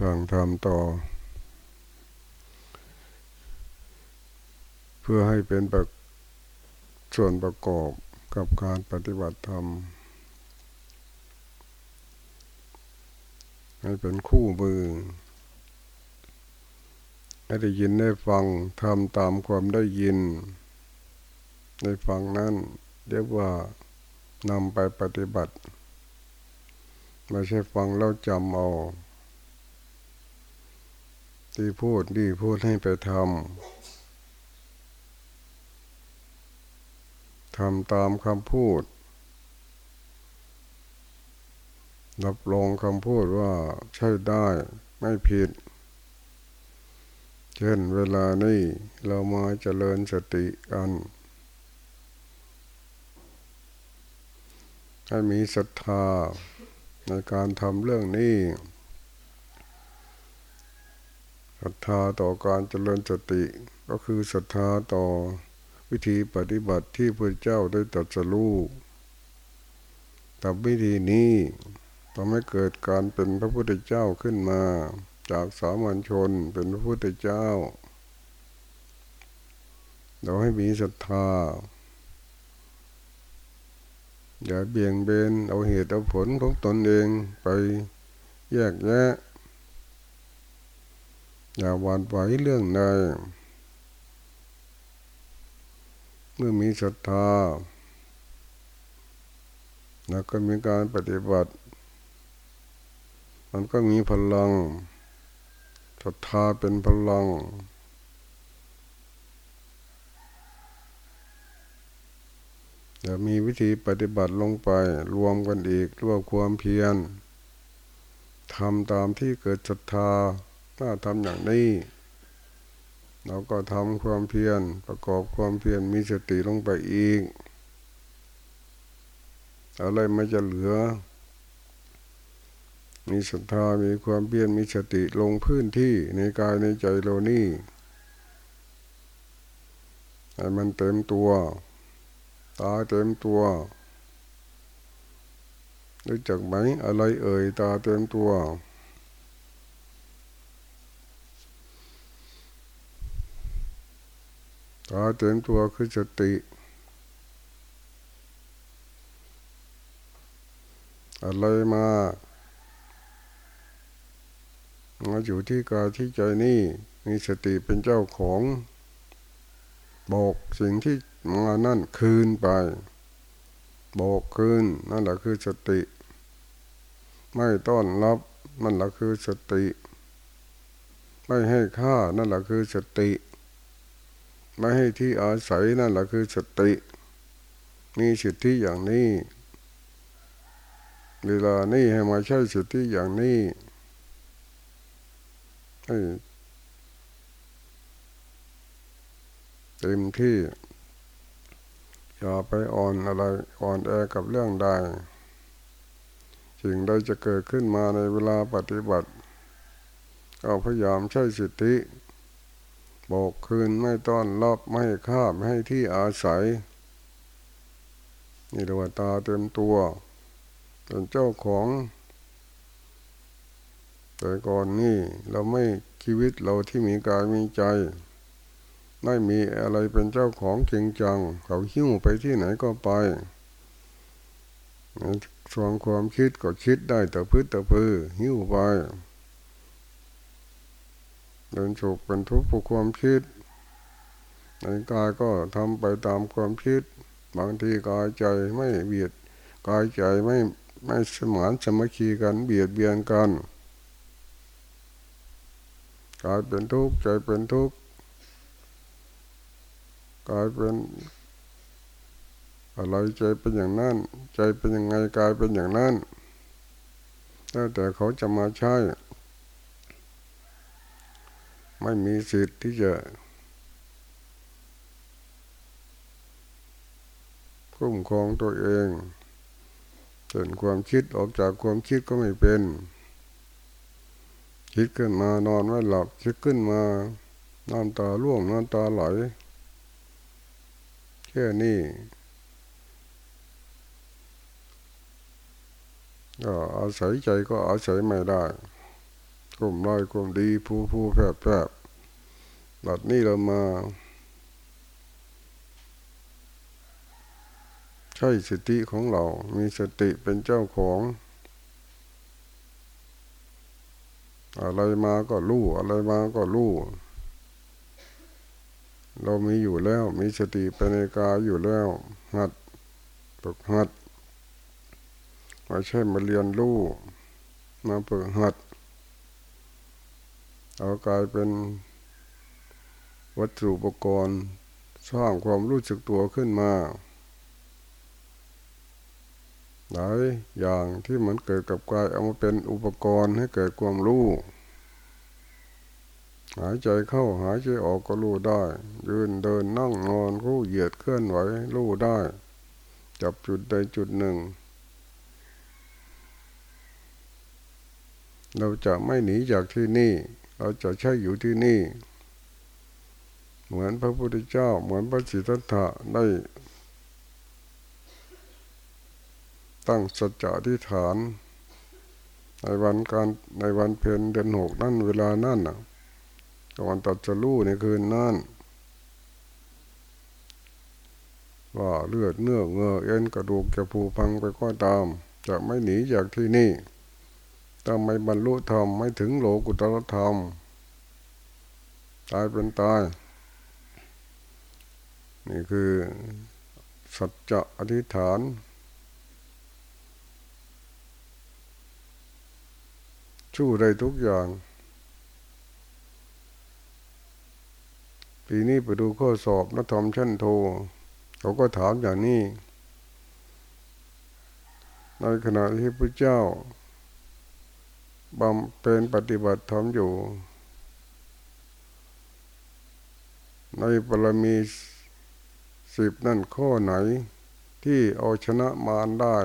ฟังทำต่อ เพื่อให้เป็นแบบส่วนประกอบกับการปฏิบัติธรรม ให้เป็นคู่มือ ให้ได้ยินได้ฟังทำตามความได้ยิน ได้ฟังนั้นเรียกว่านำไปปฏิบัติ ไม่ใช่ฟังแล้วจำเอา ที่พูดดีพูดให้ไปทำทำตามคำพูด รับรองคำพูดว่าใช่ได้ไม่ผิด เช่นเวลานี้เรามาเจริญสติกันให้มีศรัทธาในการทำเรื่องนี้ ศรัทธาต่อการเจริญสติ ก็คือศรัทธาต่อวิธีปฏิบัติที่พระเจ้าได้ตรัสรู้ทำวิธีนี้ทำให้เกิดการเป็นพระพุทธเจ้าขึ้นมา จากสามัญชนเป็นพระพุทธเจ้า เราให้มีศรัทธา อย่าเบี่ยงเบนเอาเหตุเอาผลของตนเองไปแยกแยะ อย่าหวานไหวเรื่องใดเมื่อมีศรัทธาแล้วก็มีการปฏิบัติ มันก็มีพลังศรัทธาเป็นพลัง จะมีวิธีปฏิบัติลงไป รวมกันอีกรวบความเพียรทำตามที่เกิดศรัทธา ถ้าทำอย่างนี้ เราก็ทำความเพียรประกอบความเพียรมีสติลงไปอีก อะไรไม่จะเหลือ มีศรัทธามีความเพียรมีสติลงพื้นที่ในกายในใจเรานี่ให้มันเต็มตัว ตาเต็มตัวรู้จักไหมอะไรเอ่ยตาเต็มตัว ตาเต็มตัวคือสติ อะไรมามาอยู่ที่กายที่ใจนี่มีสติเป็นเจ้าของ บอกสิ่งที่มานั่นคืนไป บอกคืนนั่นแหละคือสติ ไม่ต้อนรับนั่นแหละคือสติ ไม่ให้ค่านั่นแหละคือสติ ไม่ให้ที่อาศัยนั่นแหละคือสติ มีสิทธิอย่างนี้ เวลานี้ให้มาใช้สิทธิอย่างนี้ให้เต็มที่อย่าไปอ่อนอะไรอ่อนแอกับเรื่องใดสิ่งใดจะเกิดขึ้นมาในเวลาปฏิบัติก็พยายามใช้สิทธิ บอกคืนไม่ต้อนรับไม่ข้ามให้ที่อาศัย นี่ดวตาเต็มตัวเป็นเจ้าของ แต่ก่อนนี่เราไม่ชีวิตเราที่มีกายมีใจ ไม่มีอะไรเป็นเจ้าของจริงจัง เขาหิ้วไปที่ไหนก็ไปส่วนความคิดก็คิดได้แต่พื้นแต่พื้หิ้วไป เดินฉุกเป็นทุกข์ผู้ความคิดในกายก็ทำไปตามความคิด บางทีกายใจไม่เบียดกายใจไม่ไม่สมานสมัคคีกันเบียดเบียนกันกายเป็นทุกข์ใจเป็นทุกข์กายเป็นอะไรใจเป็นอย่างนั้น ใจเป็นยังไงกายเป็นอย่างนั้นแล้วแต่เขาจะมาใช้ ไม่มีสิทธิ์ที่จะคุ้มครองตัวเองเห็นความคิดออกจากความคิดก็ไม่เป็น คิดขึ้นมานอนไม่หลับคิดขึ้นมาน้ำตาล่วงน้ำตาไหลแค่นี้ก็อาศัยใจก็อาศัยไม่ได้ กลมร้ายกลมดีผู้ผู้แผบแผบบัดนี้เรามา ใช่สติของเรา มีสติเป็นเจ้าของ อะไรมาก็รู้อะไรมาก็รู้เรามีอยู่แล้ว มีสติเป็นในกายอยู่แล้ว หัดฝึกหัดไม่ใช่มาเรียนรู้มาฝึกหัด เอากายเป็นวัตถุอุปกรณ์สร้างความรู้สึกตัวขึ้นมาหลายอย่างที่มันเกิดกับกายเอามาเป็นอุปกรณ์ให้เกิดความรู้หายใจเข้าหายใจออกก็รู้ได้ ยืนเดินนั่งนอนคู่เหยียดเคลื่อนไหวรู้ได้ จับจุดใดจุดหนึ่ง เราจะไม่หนีจากที่นี่ เราจะใช้อยู่ที่นี่ เหมือนพระพุทธเจ้า เหมือนพระสิทธัตถะได้ ตั้งสัจจะที่ฐาน ในวันการในวันเพ็ญเดือนหกนั่นเวลานั่นน่ะก่อนตัดจะรู้ในคืนนั่นว่าเลือดเนื้อเงือเอ็นกระดูกจะผูพังไปก็ตาม จะไม่หนีจากที่นี่ ถ้าไม่บรรลุธรรมไม่ถึงโลกุตรธรรม ตายเป็นตาย นี่คือสัจจะอธิษฐาน ชู้ได้ทุกอย่าง ปีนี้ไปดูข้อสอบนักธรรมชั้นโท เขาก็ถามอย่างนี้ ในขณะที่พระเจ้า บำเพ็ญปฏิบัติธรรมอยู่ ในปรมีสิบนั่นข้อไหนที่เอาชนะมารได้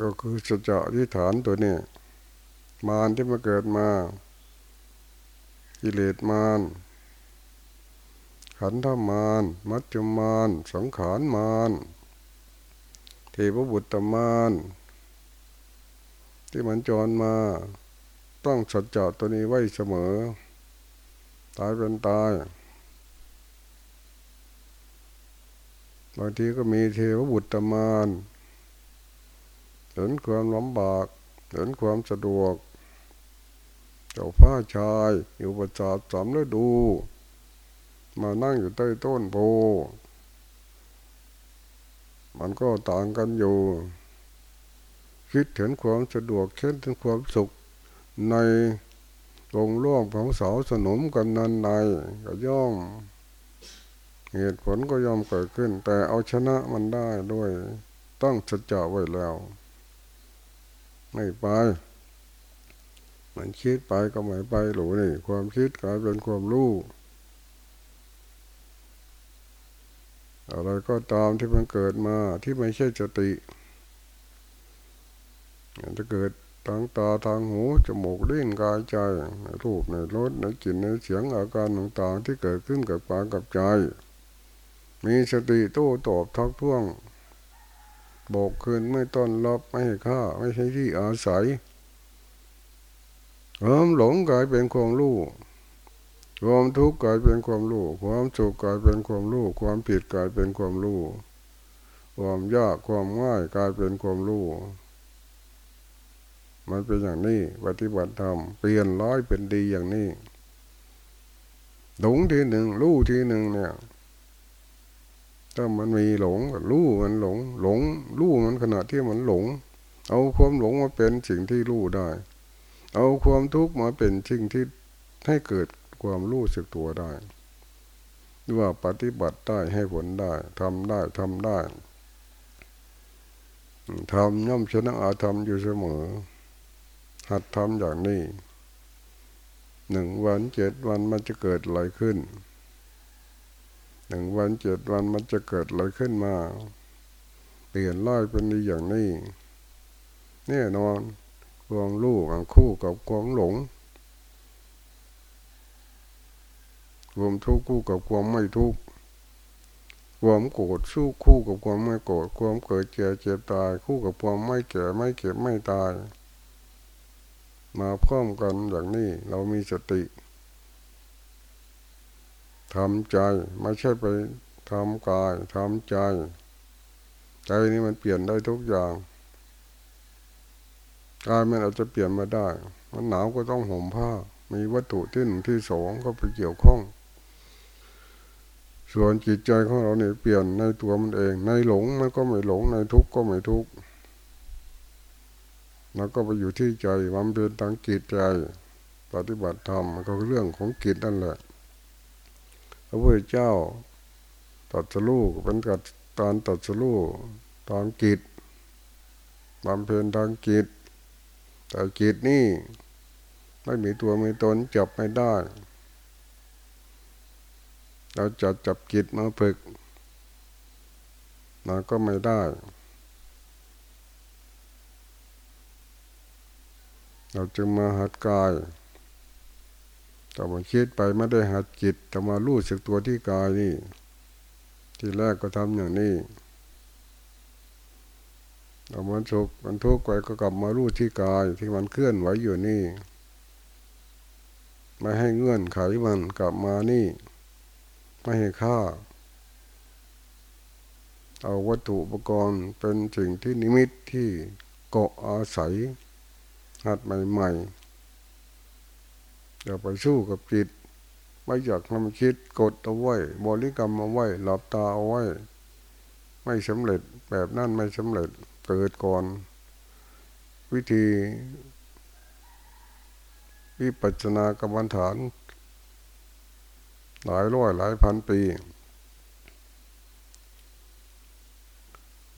ก็คือสัจจะที่ฐานตัวนี้ มารที่มาเกิดมากิเลสมารขันธมารมัจจุมารสังขารมาร เทพบุตรมานที่มันจรมาต้องสัจจะตัวนี้ไว้เสมอ ตายเป็นตาย บางทีก็มีเทวบุตรมานเห็นความลำบากเห็นความสะดวก เจ้าผ้าชายอยู่ประจาสามฤดู มานั่งอยู่ใต้ต้นโพ มันก็ต่างกันอยู่ คิดถึงความสะดวกคิดถึงความสุขในวงร่วงของเสาสนมกันนันในก็ย่อม เหตุผลก็ย่อมเกิดขึ้น แต่เอาชนะมันได้ด้วย ต้องสัจจะไว้แล้ว ไม่ไป มันคิดไปก็ไม่ไปหรือนี่ ความคิดกลายเป็นความรู้ อะไรก็ตามที่มันเกิดมาที่ไม่ใช่สติจะเกิดทางตาทางหูจมูกลิ้นกายใจในรูปในรสในกลิ่นในเสียงอาการต่างๆ ที่เกิดขึ้นกับปากกับใจ มีสติโต้ตอบทักท้วงบอกคืนไม่ต้อนรับไม่ให้ค่าไม่ใช่ที่อาศัยเริ่มหลงกลายเป็นความรู้ ความทุกข์กลายเป็นความรู้ ความสุขกลายเป็นความรู้ ความผิดกลายเป็นความรู้ ความยากความง่ายกลายเป็นความรู้ มันเป็นอย่างนี้ปฏิบัติธรรมเปลี่ยนร้อยเป็นดีอย่างนี้หลงทีหนึ่งรู้ทีหนึ่งเนี่ย ถ้ามันมีหลงรู้มันหลง หลงรู้มันขณะที่มันหลง เอาความหลงมาเป็นสิ่งที่รู้ได้ เอาความทุกข์มาเป็นสิ่งที่ให้เกิด ความรู้สึกตัวได้ว่าปฏิบัติได้ให้ผลได้ทำได้ทำได้ทำย่อมชนะอาธรรมอยู่เสมอ หัดทำอย่างนี้หนึ่งวันเจ็ดวันมันจะเกิดอะไรขึ้นหนึ่งวันเจ็ดวันมันจะเกิดอะไรขึ้นมา เปลี่ยนร้อยเป็นดีอย่างนี้แน่นอนความรู้กับคู่กับความหลง ความทุกข์คู่กับความไม่ทุกข์ความโกรธสู้คู่กับความไม่โกรธความเกิดเจ็บเจ็บตาย คู่กับความไม่เก่ไม่เก็บไม่ตาย มาพร้อมกันอย่างนี้เรามีสติทำใจไม่ใช่ไปทำกายทำใจ ใจนี้มันเปลี่ยนได้ทุกอย่างกายมันอาจจะเปลี่ยนมาได้ มันหนาวก็ต้องห่มผ้า มีวัตถุที่หนึ่งที่สองก็ไปเกี่ยวข้อง ส่วนจิตใจของเราเนี่ยเปลี่ยนในตัวมันเอง ในหลงมันก็ไม่หลงในทุกข์ก็ไม่ทุกข์แล้วก็ไปอยู่ที่ใจมันเป็นทางจิตใจ ปฏิบัติธรรมมันก็เรื่องของจิตนั่นแหละพระพุทธเจ้าตัดสู้เป็นกับตอนตัดสู้ตอนจิตบำเพ็ญทางจิตแต่จิตนี่ไม่มีตัวมีตนจับไม่ได้ เราจะจับจิตมาฝึกมันก็ไม่ได้ เราจึงมาหัดกายแต่มาคิดไปไม่ได้หัดจิตแต่มารู้สึกตัวที่กายนี่ ที่แรกก็ทำอย่างนี้เอามันสุขมันทุกข์ไปก็กลับมารู้ที่กายที่มันเคลื่อนไหวอยู่นี่ ไม่ให้เงื่อนไขมันกลับมานี่ ไม่ให้ค่า เอาวัตถุอุปกรณ์เป็นสิ่งที่นิมิตที่เกาะอาศัยหัดใหม่ๆอย่าไปสู้กับจิต ไม่อยากทำคิดกดเอาไว้ บริกรรมเอาไว้ หลับตาเอาไว้ ไม่สำเร็จแบบนั้นไม่สำเร็จเกิดก่อน วิธีวิปัจนากรรมฐาน หลายร้อยหลายพันปี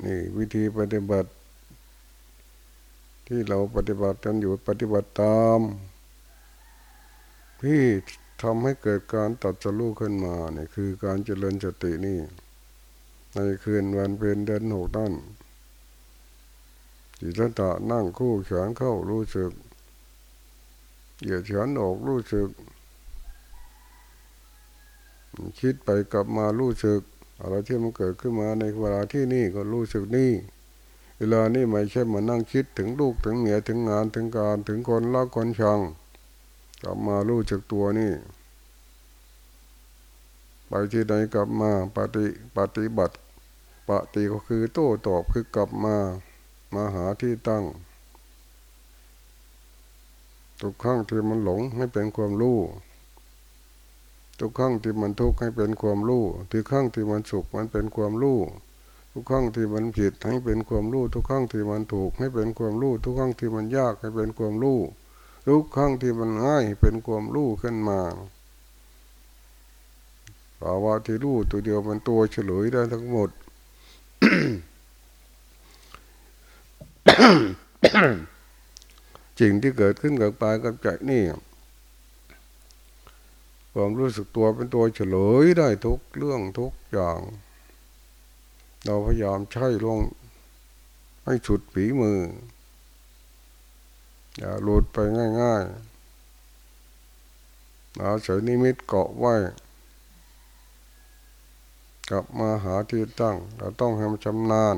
นี่วิธีปฏิบัติ ที่เราปฏิบัติกันอยู่ปฏิบัติตาม ที่ทำให้เกิดการตัดสู้ขึ้นมาเนี่ยคือการเจริญสตินี่ ในคืนวันเป็นเดือนหกนั่นจิตตะนั่งคู่แขนเข้ารู้สึกเหยียดแขนออกรู้สึก คิดไปกลับมารู้สึกอะไรที่มันเกิดขึ้นมาในเวลาที่นี่ก็รู้สึกนี่ เวลานี่ไม่ใช่มานั่งคิดถึงลูกถึงเมียถึงงานถึงการถึงคนรักคนชัง กลับมารู้สึกตัวนี่ ไปที่ไหนกลับมาปฏิปฏิบัติปฏิก็คือโต้ตอบคือกลับมามาหาที่ตั้งทุกครั้งที่มันหลงให้เป็นความรู้ ทุกครั้งที่มันทุกข์ให้เป็นความรู้ทุกครั้งที่มันสุขมันเป็นความรู้ทุกครั้งที่มันผิดให้เป็นความรู้ทุกครั้งที่มันถูกให้เป็นความรู้ทุกครั้งที่มันยากให้เป็นความรู้ทุกครั้งที่มันง่ายเป็นความรู้ขึ้นมาภาวะที่รู้ตัวเดียวมันตัวเฉลยได้ทั้งหมดสิ่งที่เกิดขึ้นกับปายกับใจนี่ ความรู้สึกตัวเป็นตัวเฉลยได้ทุกเรื่องทุกอย่าง เราพยายามใช้ลงให้ฉุดผีมือ อย่าหลุดไปง่ายๆอาศัยนิมิตเกาะไว้ กลับมาหาที่ตั้ง เราต้องให้มันชำนาญ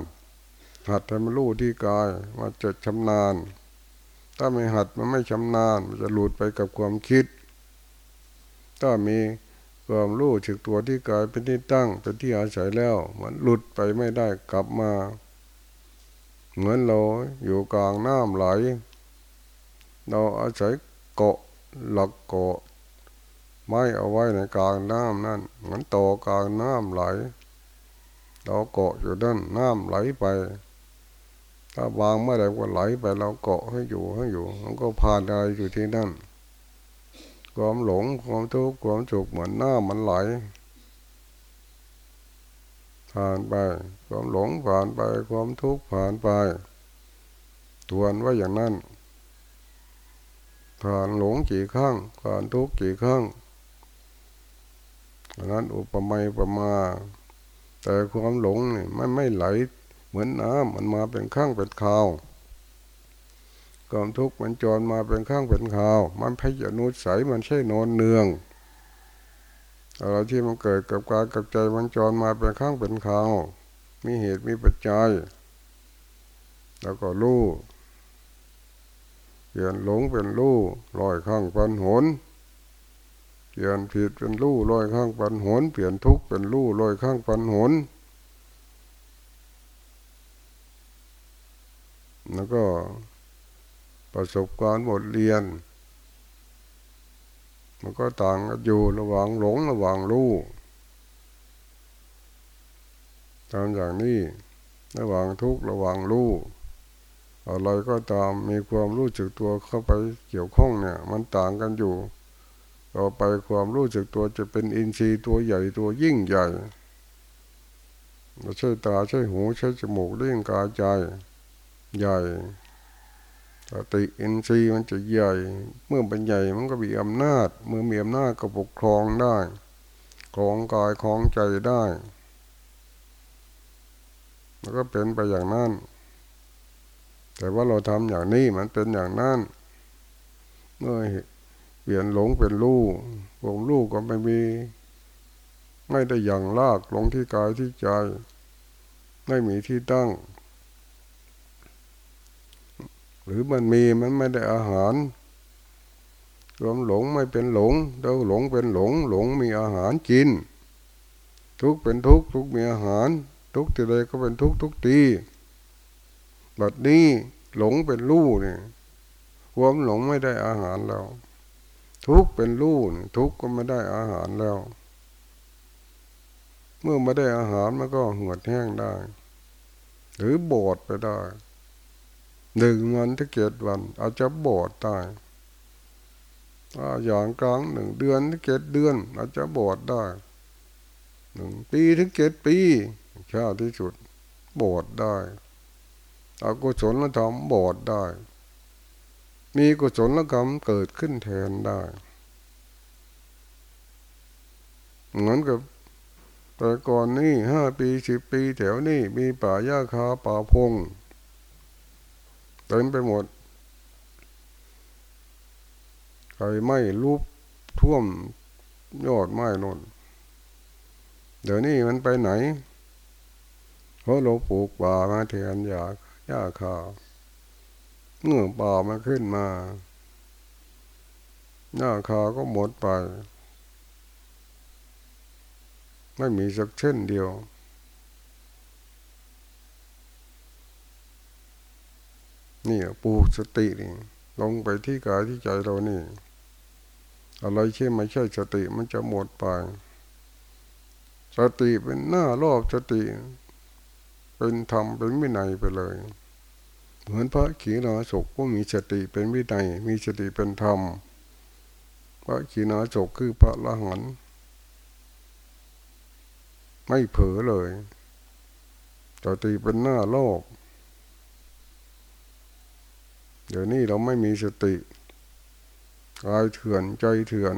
หัดให้มันรู้ที่กายมันจะชำนาญ ถ้าไม่หัดมันไม่ชำนาญ มันจะหลุดไปกับความคิด ถ้ามีความรู้ถึกตัวที่กายเป็นที่ตั้งเป็นที่อาศัยแล้ว มันหลุดไปไม่ได้กลับมา เหมือนเราอยู่กลางน้ำไหล เราอาศัยเกาะหลักเกาะไม้เอาไว้ในกลางน้ำนั่นเหมือนต่อกลางน้ำไหลเราเกาะอยู่ด้านน้ำไหลไป ถ้าวางเมื่อไรก็ไหลไปเราเกาะให้อยู่ให้อยู่ มันก็ผ่านอะไรอยู่ที่นั่น ความหลงความทุกข์ความจุกเหมือนน้ามันไหลผ่านไป ความหลงผ่านไป ความทุกข์ผ่านไปทวนว่าอย่างนั้นผ่านหลงกี่ครั้งผ่านทุกข์กี่ครั้งนั้นอุปมาอุปมา แต่ความหลงนี่ไม่ไม่ไหลเหมือนน้ำมันมาเป็นข้างเป็นข่าว ความทุกข์มันจรมาเป็นข้างเป็นข่าว มันพยานุสัยมันใช่นอนเนืองอะไรที่มันเกิดกับกายกับใจมันจรมาเป็นข้างเป็นคราว มีเหตุมีปัจจัย แล้วก็รู้เปลี่ยนหลงเป็นรู้ลอยข้างปันหนเปลี่ยนผิดเป็นรู้ลอยข้างปันหนเปลี่ยนทุกข์เป็นรู้ลอยข้างปันหนแล้วก็ ประสบการณ์บทเรียน มันก็ต่างกันอยู่ระหว่างหลงระหว่างรู้ตามอย่างนี้ระหว่างทุกข์ระหว่างรู้อะไรก็ตามมีความรู้สึกตัวเข้าไปเกี่ยวข้องเนี่ย มันต่างกันอยู่ ต่อไปความรู้สึกตัวจะเป็นอินทรีย์ตัวใหญ่ตัวยิ่งใหญ่ใช่ตาใช่หูใช่จมูกเลี้ยงกายใจใหญ่ สติอินทรีย์มันจะใหญ่ เมื่อเป็นใหญ่มันก็มีอำนาจ เมื่อมีอำนาจก็ปกครองได้ครองกายครองใจได้มันก็เป็นไปอย่างนั้น แต่ว่าเราทำอย่างนี้มันเป็นอย่างนั้นเมื่อเปลี่ยนหลงเป็นลูกวงลูกก็ไม่มี ไม่ได้อย่างลากลงที่กายที่ใจ ไม่มีที่ตั้ง หรือมันมีมันไม่ได้อาหารรวมหลงไม่เป็นหลงเราหลงเป็นหลง หลงมีอาหารกิน ทุกเป็นทุกทุกมีอาหาร ทุกทีใดก็เป็นทุกทุกทีบัดนี้หลงเป็นลู่เนี่ยความหลงไม่ได้อาหารแล้ว ทุกเป็นลู่ทุกก็ไม่ได้อาหารแล้ว เมื่อไม่ได้อาหารมันก็หัวแห้งได้ หรือบอดไปได้ หนึ่งวันที่เจ็ดวัน อาจจะบอดตายอย่างกลางหนึ่งเดือนที่เจ็ดเดือน อาจจะบอดได้หนึ่งปีถึงเจ็ดปีช้าที่สุดบอดได้อากุศลธรรมบอดได้ มีกุศลกรรมเกิดขึ้นแทนได้เหมือนกับแต่ก่อนนี่ห้าปีสิบปีแถวนี้มีป่าหญ้าคาป่าพง เต็มไปหมดไฟไหม่รูปท่วมยอดไม้นนเดี๋ยวนี้มันไปไหนเพราะเราปลูกป่ามาแทนยาหญ้าคาเมื่อป่ามันขึ้นมาหญ้าคาก็หมดไป ไม่มีสักเช่นเดียว นี่ปูสตินี่ลงไปที่กายที่ใจเรานี่ อะไรเช่ไม่ใช่สติมันจะหมดไป สติเป็นหน้ารอบสติ เป็นธรรมเป็นวินัยไปเลย เหมือนพระขีณาสกก็มีสติเป็นวินัย มีสติเป็นธรรมพระขีณาสกคือพระละหันไม่เผลอเลยสติเป็นหน้ารอบ เดี๋ยวนี้เราไม่มีสติกายเถื่อนใจเถื่อน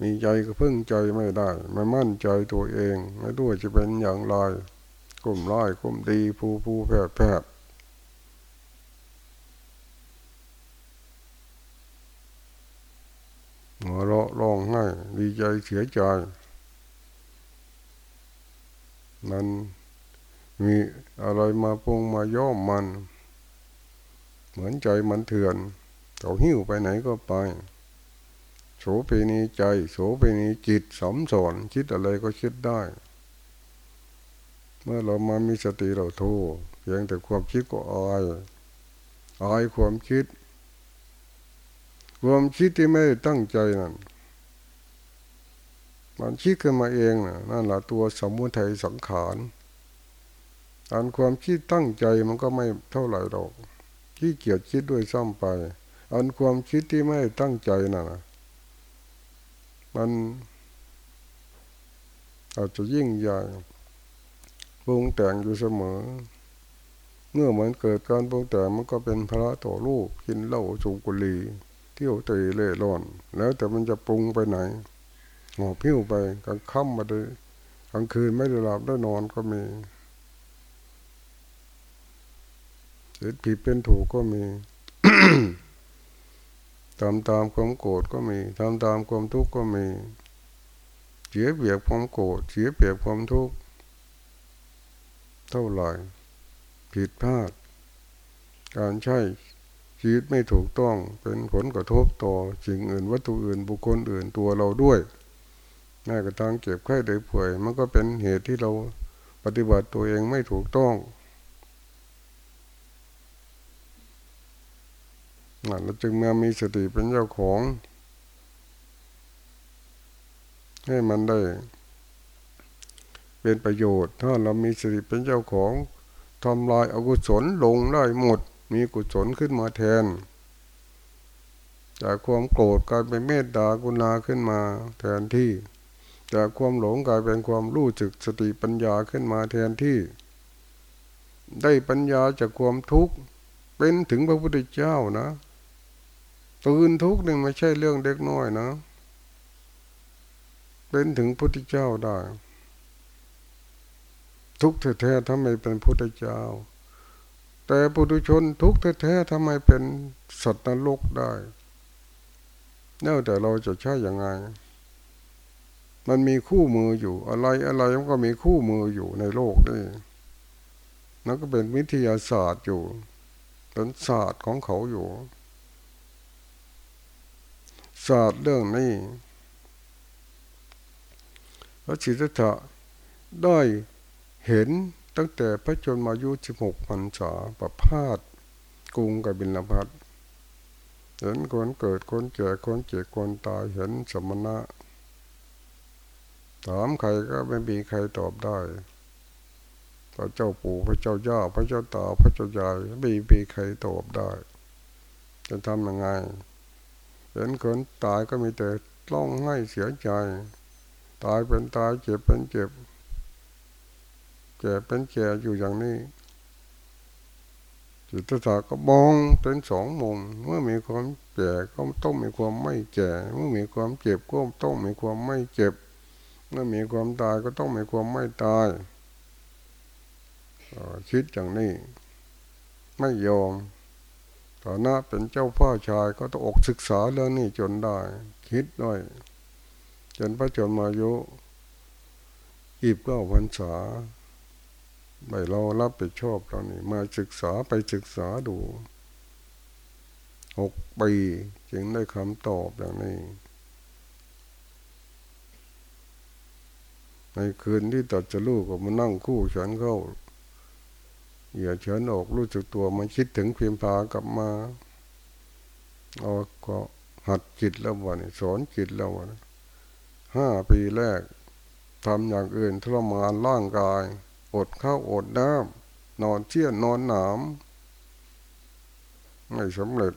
มีใจก็พึ่งใจไม่ได้ไม่มั่นใจตัวเองไม่รู้จะเป็นอย่างไรกลุ่มร้ายกลุ่มดีผู้ผู้แพทย์แพทย์หัวเราะร้องไห้ดีใจเสียใจมันมีอะไรมาปงมาย่อมมัน เหมือนใจมันเถื่อนเขาหิ้วไปไหนก็ไปโสเภณีใจโสเภณีจิตสมสอนคิดอะไรก็คิดได้ เมื่อเรามามีสติเราโทเพียงแต่ความคิดก็อายอายความคิด ความคิดที่ไม่ตั้งใจนั่นมันคิดขึ้นมาเองนะนั่นแหละตัวสมุทัยสังขารอันความคิดตั้งใจมันก็ไม่เท่าไหร่หรอก ขี้เกียจคิดด้วยซ้ำไป อันความคิดที่ไม่ตั้งใจนะ่ะ มันอาจจะยิ่งใหญ่ปรุงแต่งอยู่เสมอ เมื่อมันเกิดการปรุงแต่งมันก็เป็นพระต่อลูกกินเหล้าสูบกุหรี่เที่ยวเตะเล่ร่อน แล้วแต่มันจะปรุงไปไหนหอบพิ้วไปกลางค่ำมาเลยกลางคืนไม่ได้หลับได้นอนก็มี เห็นผิดเป็นถูกก็มีทำตามความโกรธก็มีทำตามความทุกข์ก็มีเสียเปรียบความโกรธเสียเปรียบความทุกข์เท่าไหร่ผิดพลาด การใช้ชีวิตไม่ถูกต้องเป็นผลกระทบต่อสิ่งอื่นวัตถุอื่นบุคคลอื่นตัวเราด้วยแม้กระทั่งเก็บไข้ได้ป่วย มันก็เป็นเหตุที่เราปฏิบัติตัวเองไม่ถูกต้อง เราจึงมามีสติเป็นเจ้าของ ให้มันได้ เป็นประโยชน์ ถ้าเรามีสติเป็นเจ้าของทำลายอากุศลลงได้หมด มีกุศลขึ้นมาแทน จากความโกรธกลายเป็นเมตตากุณาขึ้นมาแทนที่ จากความหลงกลายเป็นความรู้จึกสติปัญญาขึ้นมาแทนที่ ได้ปัญญาจากความทุกข์เป็นถึงพระพุทธเจ้านะ ตื่นทุกข์นี่งไม่ใช่เรื่องเด็กน้อยนะ เป็นถึงพุทธเจ้าได้ ทุกข์แท้ๆทำไมเป็นพุทธเจ้า แต่ปุถุชนทุกข์แท้ๆทำไมเป็นสัตว์นรกได้เนื่อแต่เราจะใช้อย่างไง มันมีคู่มืออยู่ อะไรอะไรมันก็มีคู่มืออยู่ในโลกนี่นั่นก็เป็นวิทยาศาสตร์อยู่เป็นศาสตร์ของเขาอยู่ ศาสตร์เรื่องนี้พระจิตตะได้เห็นตั้งแต่พระชนมายุสิบหกพรรษาประพาสกรุงกับบิลพัทเห็นคนเกิดคนแก่คนเจ็บคนตายเห็นสมณะ ถามใครก็ไม่มีใครตอบได้พระเจ้าปู่พระเจ้าย่าพระเจ้าตาพระเจ้ายายไม่มีใครตอบได้ จะทำยังไง เห็นคนตายก็มีแต่ร้องไห้เสียใจ ตายเป็นตายเจ็บเป็นเจ็บแก่เป็นแก่อยู่อย่างนี้จิตศาสตร์ก็มองเป็นสองมุมเมื่อมีความแก่ก็ต้องมีความไม่แก่เมื่อมีความเจ็บก็ต้องมีความไม่เจ็บ เมื่อมีความตายก็ต้องมีความไม่ตายคิดอย่างนี้ ไม่ยอม ฐานะเป็นเจ้าพ่อชายก็ต้องอกศึกษาเรื่องนี้จนได้ คิดด้วย จนพระจนมายุอีบก็พรรษาไม่เรารับผิดชอบเรานี่มาศึกษาไปศึกษาดูหกปีจึงได้คำตอบอย่างนี้ ในคืนที่ตัดจะลูกก็มานั่งคู่ฉันเข้า อย่าเฉินอกรู้สึกตัวมันคิดถึงเพียงพากลับมาเอาก็หัดจิตแล้ววันสอนจิตแล้ววันห้าปีแรกทำอย่างอื่นทรมานร่างกาย อดข้าวอดน้ำนอนเชี่ยนนอนหนามไม่สำเร็จ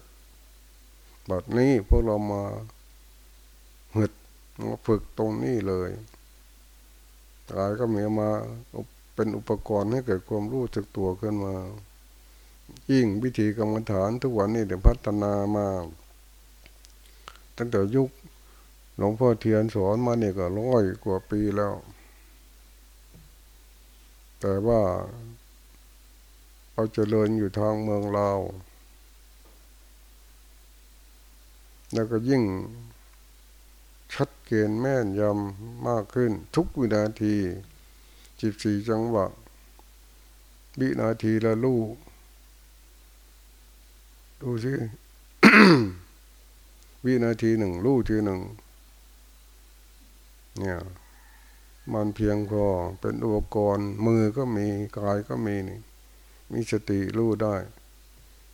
บัดนี้พวกเรามาหึดมาฝึกตรงนี้เลยกายก็มีมา เป็นอุปกรณ์ให้เกิดความรู้จักตัวขึ้นมา ยิ่งวิธีกรรมฐานทุกวันนี้เดี๋ยวพัฒนามา ตั้งแต่ยุคหลวงพ่อเทียนสอนมาเนี่ยก็ร้อยกว่าปีแล้ว แต่ว่าเราจเจริญอยู่ทางเมืองเราแล้วก็ยิ่งชัดเจนแม่นยำมากขึ้นทุกวินาที สิบสี่จังหวะวินาทีละลูก ดูสิวินาทีหนึ่งลูกทีหนึ่ง เนี่ย มันเพียงพอเป็นอุปกรณ์มือก็มีกายก็มีนี่ มีสติรู้ได้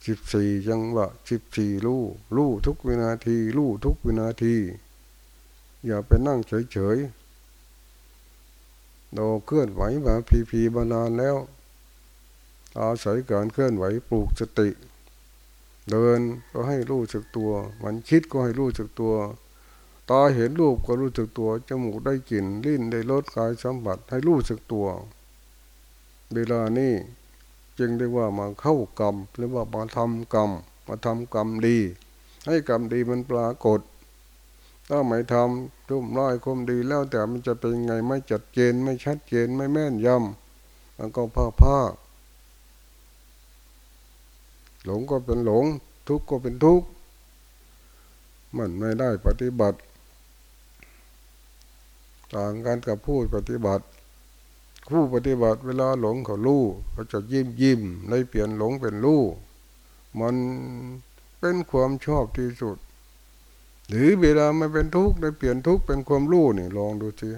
สิบสี่จังหวะสิบสี่ลู่ลู่ทุกวินาที ลู่ทุกวินาที อย่าไปนั่งเฉยๆ เราเคลื่อนไหวมาพีพีมานานแล้ว อาศัยการเคลื่อนไหวปลูกสติ เดินก็ให้รู้สึกตัว มันคิดก็ให้รู้สึกตัว ตาเห็นรูปก็รู้สึกตัว จมูกได้กลิ่น ลิ้นได้รส กายสัมผัสให้รู้สึกตัว เวลานี้จึงได้ว่ามาเข้ากรรมหรือว่ามาทำกรรม มาทำกรรมดี ให้กรรมดีมันปรากฏ ถ้าไม่ทำทุ่มร้อยคมดีแล้วแต่มันจะเป็นไงไม่จัดเจนไม่ชัดเจนไม่แม่นยำมันก็ผ้าผ้าหลงก็เป็นหลง ทุกข์ก็เป็นทุกข์มันไม่ได้ปฏิบัติ ต่างกันกับผู้ปฏิบัติผู้ปฏิบัติเวลาหลงเขาลู่เขาจะยิ้มยิ้มเลยเปลี่ยนหลงเป็นลู่มันเป็นความชอบที่สุด หรือเวลามันเป็นทุกข์ได้เปลี่ยนทุกข์เป็นความรู้นี่ลองดูสิ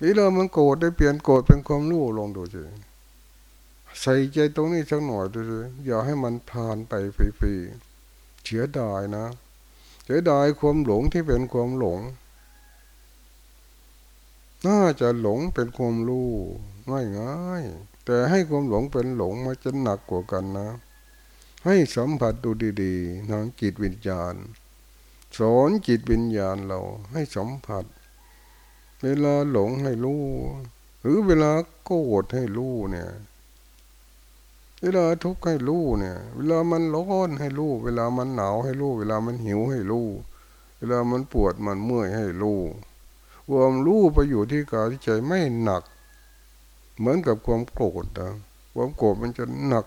เวลามันโกรธได้เปลี่ยนโกรธเป็นความรู้ลองดูสิใส่ใจตรงนี้สักหน่อยดูสิอย่าให้มันผ่านไปฟรีๆเฉียดายนะเฉียดายความหลงที่เป็นความหลง น่าจะหลงเป็นความรู้ง่ายง่ายแต่ให้ความหลงเป็นหลงมันจะหนักกว่ากันนะ ให้สัมผัสดูดีๆทางจิตวิญญาณ สอนจิตวิญญาณเราให้สัมผัส เวลาหลงให้รู้ หรือเวลาโกรธให้รู้เนี่ย เวลาทุกข์ให้รู้เนี่ย เวลามันร้อนให้รู้ เวลามันหนาวให้รู้ เวลามันหิวให้รู้ เวลามันปวดมันเมื่อยให้รู้รวมรู้ไปอยู่ที่กายที่ใจไม่หนัก เหมือนกับความโกรธนะความโกรธมันจะหนัก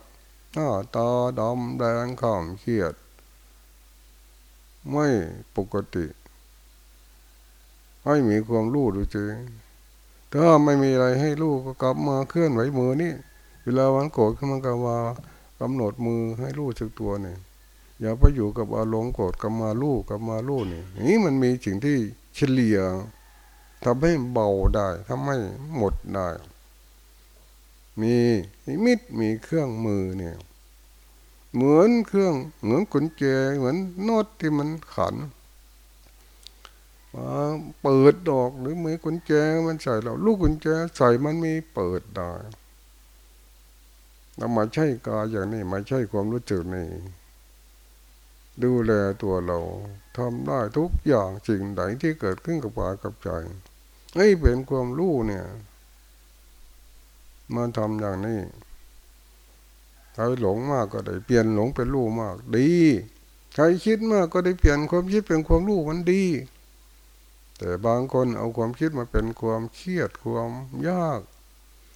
หน้าตาดำแดงข้ามเครียด ไม่ปกติ ให้มีความรู้ดูจริงถ้าไม่มีอะไรให้รู้ก็กลับมาเคลื่อนไหวมือนี่ เวลาวันโกรธขึ้นมาก็ว่ากำหนดมือให้รู้สึกตัวเนี่ยอย่าไปอยู่กับอารมณ์โกรธกับมาลู่กับมาลู่นี่นี่มันมีสิ่งที่เฉลี่ยทำให้เบาได้ทำให้หมดได้ มีมิตรมีเครื่องมือเนี่ย เหมือนเครื่อง เหมือนกุญแจ เหมือนโน้ตที่มันขันมาเปิดดอกหรือมือกุญแจมันใส่เราลูกกุญแจใส่มันมีเปิดได้เรามาใช้กายอย่างนี้มาใช้ความรู้จึกนี่ดูแลตัวเราทำได้ทุกอย่างสิ่งใดที่เกิดขึ้นกับกากับใจให้เป็นความรู้เนี่ย มาทำอย่างนี้ ใครหลงมากก็ได้เปลี่ยนหลงเป็นรู้มาก ดีใครคิดมากก็ได้เปลี่ยนความคิดเป็นความรู้มันดี แต่บางคนเอาความคิดมาเป็นความเครียดความยาก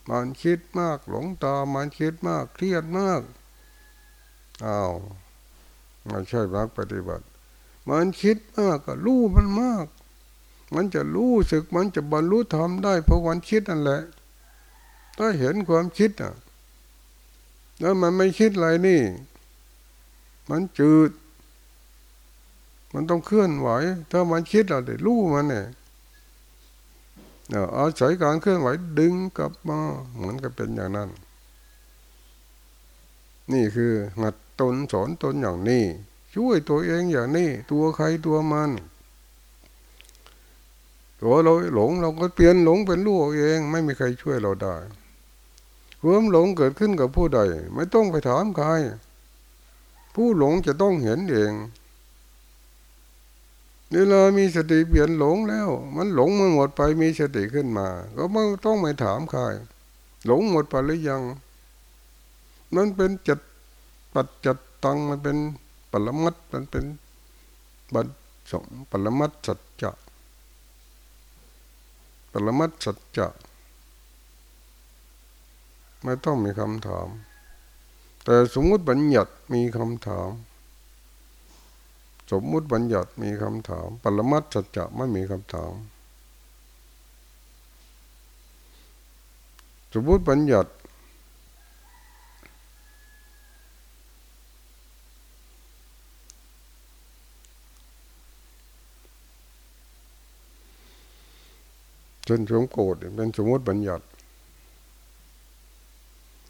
มันคิดมากหลงตามันคิดมากเครียดมากอ้าวไม่ใช่รักปฏิบัติ มันคิดมากก็รู้มันมาก มันจะรู้สึกมันจะบรรลุธรรมได้เพราะวันคิดนั่นแหละ ถ้าเห็นความคิดอะ แล้วมันไม่คิดอะไรนี่ มันจืด มันต้องเคลื่อนไหว ถ้ามันคิดเราได้รู้มันเนี่ยอาศัยการเคลื่อนไหวดึงกลับมาเหมือนกับเป็นอย่างนั้น นี่คือหัดตนสอนตนอย่างนี้ ช่วยตัวเองอย่างนี้ ตัวใครตัวมันตัวเราหลงเราก็เปลี่ยนหลงเป็นรู้เอง ไม่มีใครช่วยเราได้ ความหลงเกิดขึ้นกับผู้ใด ไม่ต้องไปถามใคร ผู้หลงจะต้องเห็นเองเวลามีสติเปลี่ยนหลงแล้ว มันหลงมันหมดไปมีสติขึ้นมา ก็ไม่ต้องไปถามใครหลงหมดไปหรือยัง มันเป็นจัดปัจจัดตังมันเป็นปรมัตมันเป็นบัตสงปรมัตสัจจะปรมัตสัจจะ ไม่ต้องมีคำถาม แต่สมมุติบัญญัติมีคำถาม สมมุติบัญญัติมีคำถาม ปรมัตสัจจะไม่มีคำถาม สมมุติบัญญัติจนสมโกรธเป็นสมมติบัญญัติ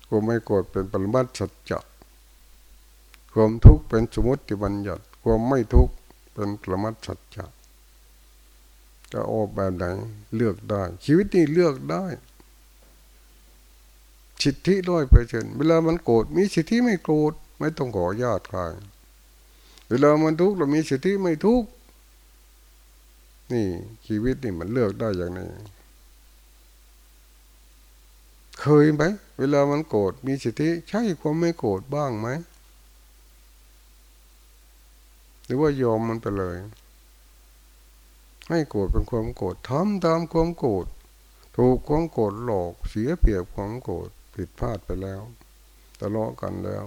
ความไม่โกรธเป็นปรมัตสัจจะความทุกข์เป็นสมมติบัญญัติ ความไม่ทุกข์เป็นปรมัตสัจจะจะออกแบบไหนเลือกได้ ชีวิตนี้เลือกได้สิทธิร้อยเปอร์เซ็นเวลามันโกรธมีสิทธิไม่โกรธไม่ต้องขอญาติใครเวลามันทุกข์เรามีสิทธิไม่ทุกข์นี่ชีวิตนี่มันเลือกได้อย่างนี้ เคยไหม เวลามันโกรธมีสิทธิใช่ความไม่โกรธบ้างไหม หรือว่ายอมมันไปเลย ให้โกรธเป็นความโกรธทำตามความโกรธถูกความโกรธหลอกเสียเปรียบความโกรธผิดพลาดไปแล้วทะเลาะกันแล้ว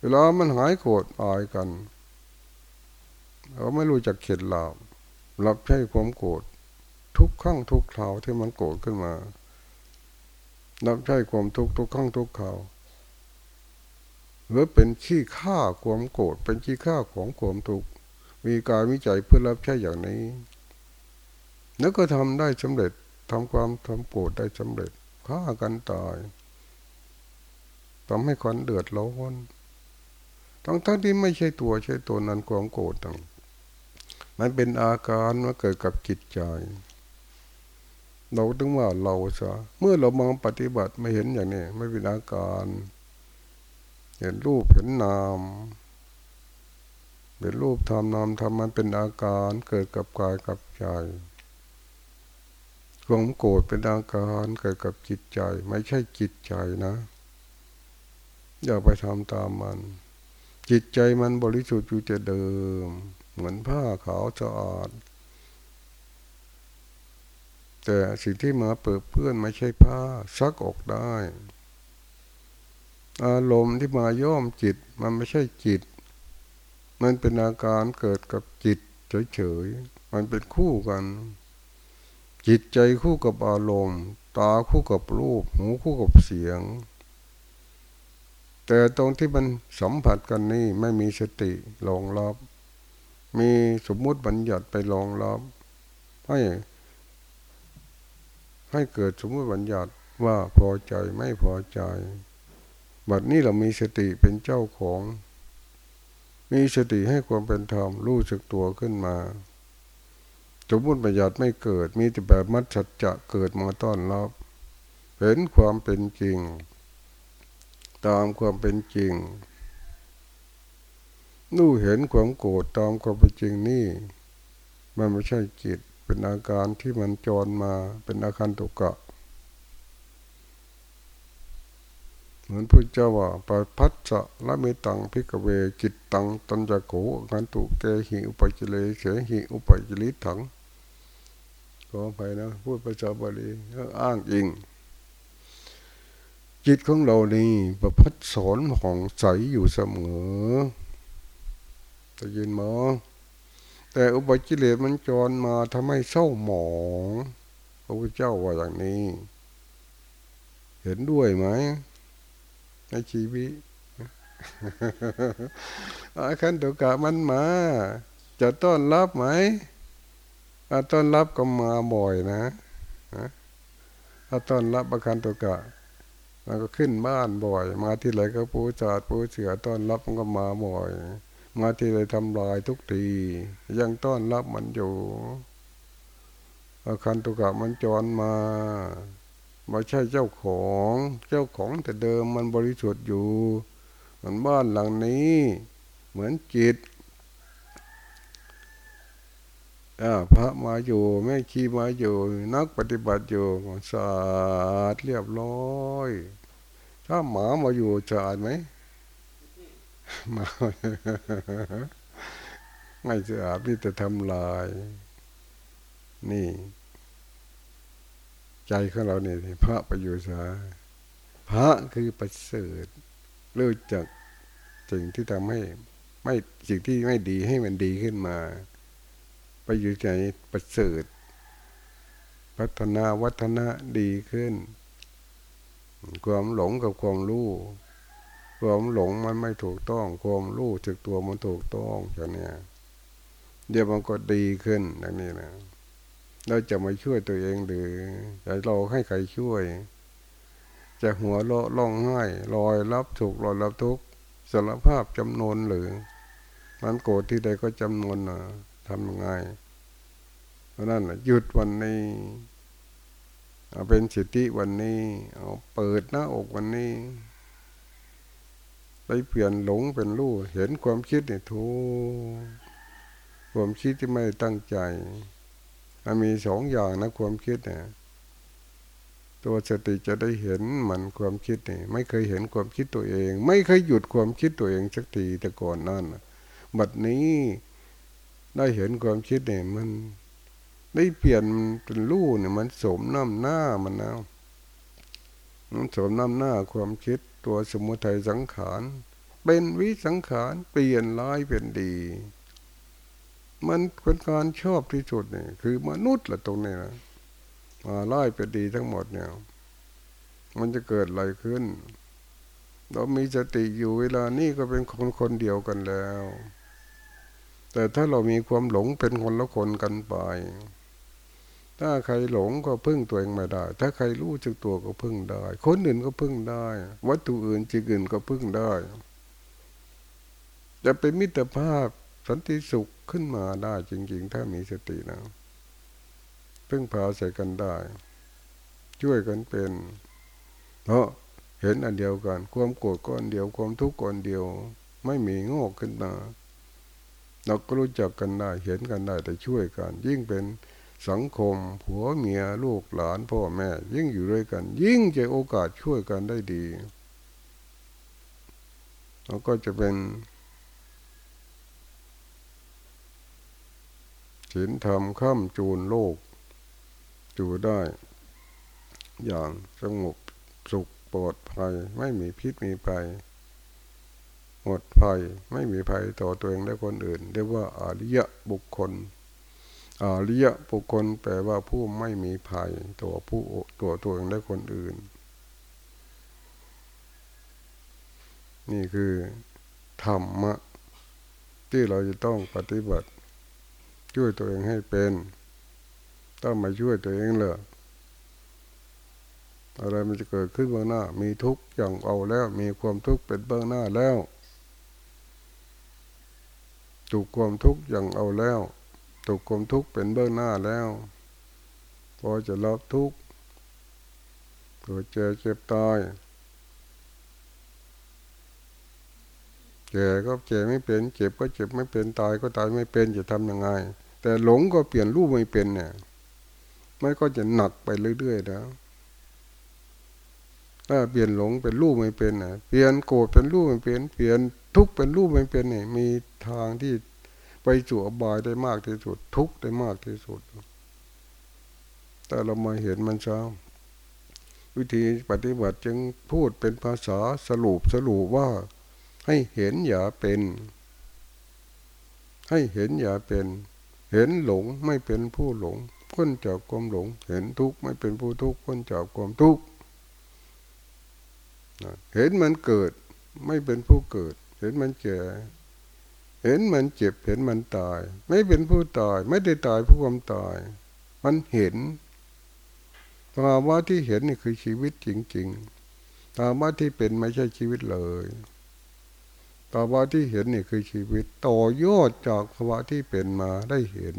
เวลามันหายโกรธอายกันเขาไม่รู้จักเข็ดหลาบรับใช้ความโกรธทุกขั้งทุกคราวที่มันโกรธขึ้นมา รับใช้ความทุกข์ทุกขั้งทุกคราวหรือเป็นขี้ข้าความโกรธเป็นขี้ข้าของความทุกข์มีการวิจัยเพื่อรับใช้อย่างนี้ แล้วก็ทำได้สำเร็จทำความทำโกรธได้สำเร็จฆ่ากันตายทำให้คนเดือดร้อนทั้งทั้งที่ไม่ใช่ตัวใช่ตัวนั้นความโกรธต่างมันเป็นอาการมาเกิดกับจิตใจ เราถึงว่าเราซะเมื่อเรามองปฏิบัติไม่เห็นอย่างนี้ไม่เป็นอาการ เห็นรูปเห็นนามเป็นรูปทำนามทำมันเป็นอาการเกิดกับกายกับใจความโกรธเป็นอาการเกิดกับจิตใจ ไม่ใช่จิตใจนะ อย่าไปทำตามมัน จิตใจมันบริสุทธิ์อยู่แต่เดิม เหมือนผ้าขาวสะอาด แต่สิ่งที่มาเปิดเพื่อนไม่ใช่ผ้าซักออกได้ อารมณ์ที่มาย่อมจิตมันไม่ใช่จิต มันเป็นอาการเกิดกับจิตเฉยๆ มันเป็นคู่กัน จิตใจคู่กับอารมณ์ ตาคู่กับรูป หูคู่กับเสียง แต่ตรงที่มันสัมผัสกันนี่ไม่มีสติรองรับ มีสมมุติบัญญัติไปรองรับให้ ให้เกิดสมมติบัญญัติว่าพอใจไม่พอใจ บัดนี้เรามีสติเป็นเจ้าของ มีสติให้ความเป็นธรรมรู้สึกตัวขึ้นมาสมมติบัญญัติไม่เกิด มีแต่แบบมัจฉจะเกิดมาต้อนรับ เห็นความเป็นจริง ตามความเป็นจริงนู่เห็นความโกรธตามความเป็นจริงนี่ มันไม่ใช่จิต เป็นอาการที่มันจรมาเป็นอาการตุกะ เหมือนพระเจ้าว่าปพัสสะละเมตังพิกเวจิตตังตัญจโกกันตุเกหิอุปจิเลเสหิอุปจิลิถังขอไปนะพูดภาษาบาลีอ้างอิงจิตของเรานี่ประพัดสอนของใสอยู่เสมอแต่ยินมอ แต่อุปจิเลมันจรมาทำให้เศร้าหมองพระพุทธเจ้าว่าอย่างนี้ เห็นด้วยไหมในชีวิตอาคันตุกะมันมา จะต้อนรับไหมต้อนรับก็มาบ่อยนะถ้าต้อนรับประคันตัวกะมันก็ขึ้นบ้านบ่อย มาที่ไหนก็ปูจาดปูเสือต้อนรับมันก็มาบ่อย มาที่ไหนทำลายทุกที ยังต้อนรับมันอยู่อาคันตุกะมันจรมาไม่ใช่เจ้าของ เจ้าของแต่เดิมมันบริสุทธิ์อยู่ มันบ้านหลังนี้เหมือนจิตพระมาอยู่แม่ชีมาอยู่ นักปฏิบัติอยู่สะอาดเรียบร้อย ถ้าหมามาอยู่สะอาดไหม มาไม่สะอาดนี่จะทำลาย นี่ ใจของเราเนี่ยพระไปอยู่ซะพระคือประเสริฐเลือกจากสิ่งที่ทำให้ ไม่สิ่งที่ไม่ดีให้มันดีขึ้นมา ไปอยู่ใจประเสริฐพัฒนาวัฒนะดีขึ้น ความหลงกับความรู้ ความหลงมันไม่ถูกต้อง ความรู้จึกตัวมันถูกต้องอย่างนี้เดี๋ยวมันก็ดีขึ้นอย่างนี้นะเราจะมาช่วยตัวเองหรือจะเราให้ใครช่วย จะหัวเราะร้องไห้ลอยรับถูกลอยรับทุกสารภาพจำนวนหรือ มันโกรธที่ใดก็จำนวนนะทำยังไงเพราะนั้นหยุดวันนี้เอาเป็นสิทธิวันนี้ เอาเปิดหน้าอกวันนี้ เปลี่ยนหลงเป็นรู้เห็นความคิดเนี่ยทูความคิดที่ไม่ตั้งใจมันมีสองอย่างนะความคิดเนี่ยตัวสติจะได้เห็นมันความคิดนี่ไม่เคยเห็นความคิดตัวเอง ไม่เคยหยุดความคิดตัวเองสักทีแต่ก่อนนั่นบัดนี้ได้เห็นความคิดเนี่ยมันได้เปลี่ยนเป็นรูเนี่ยมันสมน้ำหน้ามันนะมันสมน้ำหน้าความคิด ตัวสมุทัยสังขาร เป็นวิสังขารเปลี่ยนร้ายเป็นดี มันเป็นการชอบที่สุดนี่คือมนุษย์แหละตรงนี้นะมาไล่เป็นดีทั้งหมดเนี่ย มันจะเกิดอะไรขึ้น เรามีสติอยู่เวลานี้ก็เป็นคนคนเดียวกันแล้ว แต่ถ้าเรามีความหลงเป็นคนละคนกันไป ถ้าใครหลงก็พึ่งตัวเองไม่ได้ ถ้าใครรู้จักตัวก็พึ่งได้ คนอื่นก็พึ่งได้ วัตถุอื่นจิตอื่นก็พึ่งได้ จะเป็นมิตรภาพสันติสุขขึ้นมาได้จริง ๆ ถ้ามีสตินะพึ่งพาใส่กันได้ ช่วยกันเป็น เพราะเห็นอันเดียวกัน ความโกรธก้อนเดียว ความทุกข์ก้อนเดียว ไม่มีงอกขึ้นมา เราก็รู้จักกันได้ เห็นกันได้แต่ช่วยกัน ยิ่งเป็น สังคม ผัวเมียลูกหลานพ่อแม่ ยิ่งอยู่ด้วยกัน ยิ่งจะโอกาสช่วยกันได้ดีเราก็จะเป็นศีลธรรมข้ามจูนโลกอยู่ได้ อย่างสงบสุขปลอดภัย ไม่มีพิษมีภัยหมดภัยไม่มีภัยต่อตัวเองและคนอื่น เรียกว่าอาริยะบุคคล อาริยะบุคคลแปลว่าผู้ไม่มีภัยตัวผู้ตัวตัวเองและคนอื่น นี่คือธรรมะ ที่เราจะต้องปฏิบัติ ช่วยตัวเองให้เป็น ต้องมาช่วยตัวเองเลยอะไรมันจะเกิดขึ้นเบื้องหน้า มีทุกข์อย่างเอาแล้ว มีความทุกข์เป็นเบื้องหน้าแล้ว ถูกความทุกข์อย่างเอาแล้ว ถูกความทุกข์เป็นเบื้องหน้าแล้ว พอจะรับทุกข์เกิดเจ็บเจ็บตายแก่ก็เจ็บไม่เป็น เจ็บก็เจ็บไม่เป็นตายก็ตายไม่เป็นจะทำยังไง แต่หลงก็เปลี่ยนรูปไม่เป็นเนี่ยไม่ก็จะหนักไปเรื่อยๆนะถ้าเปลี่ยนหลงเป็นรูปไม่เป็นน่ะเปลี่ยนโกรธเป็นรูปไม่เป็น เปลี่ยนทุกข์เป็นรูปไม่เป็นเนี่ยมีทางที่ ไปสู่อบายได้มากที่สุด ทุกได้มากที่สุด แต่เรามาเห็นมันช้าวิธีปฏิบัติจึงพูดเป็นภาษาสรุปสรุปว่า ให้เห็นอย่าเป็น ให้เห็นอย่าเป็น เห็นหลงไม่เป็นผู้หลงพ้นจากความหลง เห็นทุกข์ไม่เป็นผู้ทุกข์พ้นจากความทุกข์เห็นมันเกิดไม่เป็นผู้เกิด เห็นมันแก่ เห็นมันเจ็บเห็นมันตาย ไม่เป็นผู้ตาย ไม่ได้ตายเพราะความตาย มันเห็นภาวะที่เห็นนี่คือชีวิตจริงๆภาวะที่เป็นไม่ใช่ชีวิตเลยภาวะที่เห็นนี่คือชีวิตต่อยอดจากภาวะที่เป็นมาได้เห็น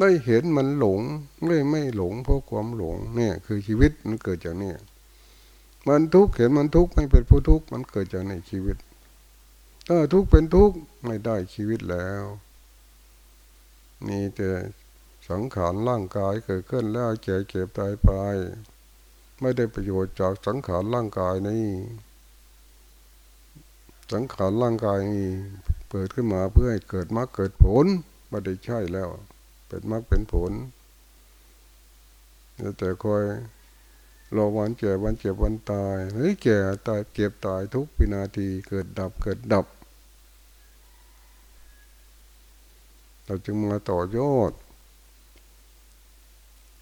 ได้เห็นมันหลงไม่ไม่หลงเพราะความหลงเนี่ย คือชีวิตมันเกิดจากนี่มันทุกข์เห็นมันทุกข์ไม่เป็นผู้ทุกข์มันเกิดจากในชีวิต ถ้าทุกข์เป็นทุกข์ไม่ได้ชีวิตแล้วนี่แต่สังขารร่างกายเกิดขึ้นแล้วเจ็บเก็บตายไป ไม่ได้ประโยชน์จากสังขารร่างกายนี้ สังขารร่างกายนี้เปิดขึ้นมาเพื่อให้เกิดมรรคเกิดผลไม่ได้ใช่แล้วเป็นมรรคเป็นผลแต่คอยรอวันเจ็บวันเจ็บวันตายเฮ้ยแก่ตายเก็บตายทุกวินาทีเกิดดับเกิดดับ เราจึงมาต่อยอด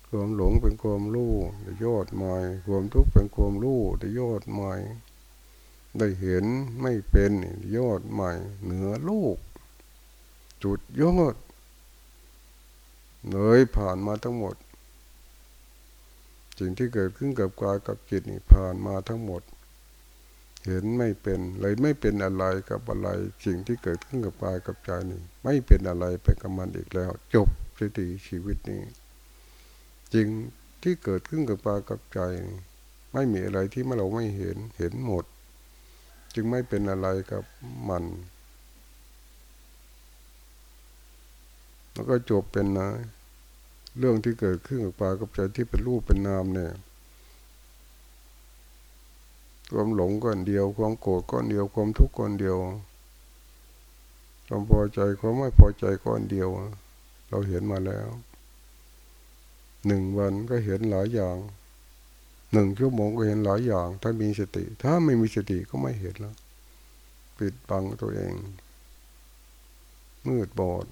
ความหลงเป็นความรู้ได้ยอดใหม่ความทุกข์เป็นความรู้ได้ยอดใหม่ได้เห็นไม่เป็นยอดใหม่ เหนือลูก จุดยอดเลยผ่านมาทั้งหมดสิ่งที่เกิดขึ้นกับกายกับจิตนี่ผ่านมาทั้งหมด เห็นไม่เป็นเลยไม่เป็นอะไรกับอะไรสิ่งที่เกิดขึ้นกับกายกับใจนี่ไม่เป็นอะไรไปกับมันอีกแล้ว จบสติชีวิตนี้จริงที่เกิดขึ้นกับกายกับใจไม่มีอะไรที่เราไม่เห็นเห็นหมด จึงไม่เป็นอะไรกับมัน แล้วก็จบเป็นนะ เรื่องที่เกิดขึ้นกับปากับใจที่เป็นรูปเป็นนามเนี่ย ความหลงก้อนเดียว ความโกรธก้อนเดียว ความทุกข์ก้อนเดียวความพอใจความไม่พอใจก้อนเดียว เราเห็นมาแล้วหนึ่งวันก็เห็นหลายอย่างหนึ่งชั่วโมงก็เห็นหลายอย่าง ถ้ามีสติ ถ้าไม่มีสติก็ไม่เห็นแล้ว ปิดบังตัวเอง มืดบอด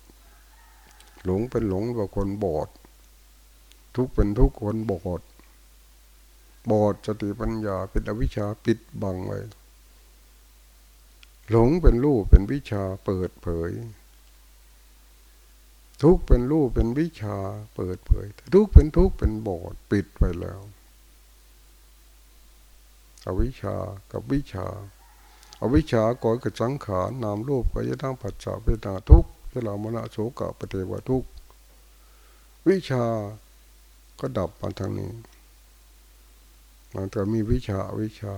หลงเป็นหลงว่าคนบอด ทุกเป็นทุกคนบอด บอดสติปัญญาเป็นอวิชชาปิดบังไว้หลงเป็นรูปเป็นวิชาเปิดเผย ทุกเป็นรูปเป็นวิชาเปิดเผย ทุกเป็นทุกเป็นบอดปิดไปแล้ว อวิชากับวิชาอวิชาก่อกับสังขารนามรูปก็จะตั้งปัจจาเวทนาทุกที่เรามณโสกะปเทวทุกวิชาก็ดับมาทางนี้ มันจะมีวิชาวิชา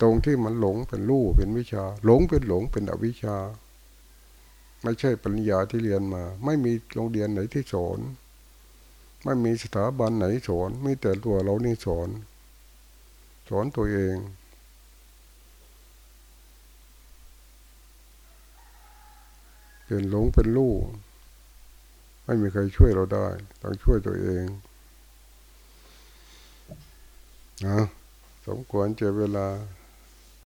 ตรงที่มันหลงเป็นรูปเป็นวิชา หลงเป็นหลงเป็นอวิชา ไม่ใช่ปัญญาที่เรียนมา ไม่มีโรงเรียนไหนที่สอนไม่มีสถาบันไหนสอนมีแต่ตัวเรานี่สอนสอนตัวเองเป็นหลงเป็นลูกไม่มีใครช่วยเราได้ ต้องช่วยตัวเอง นะสมควรเจอเวลา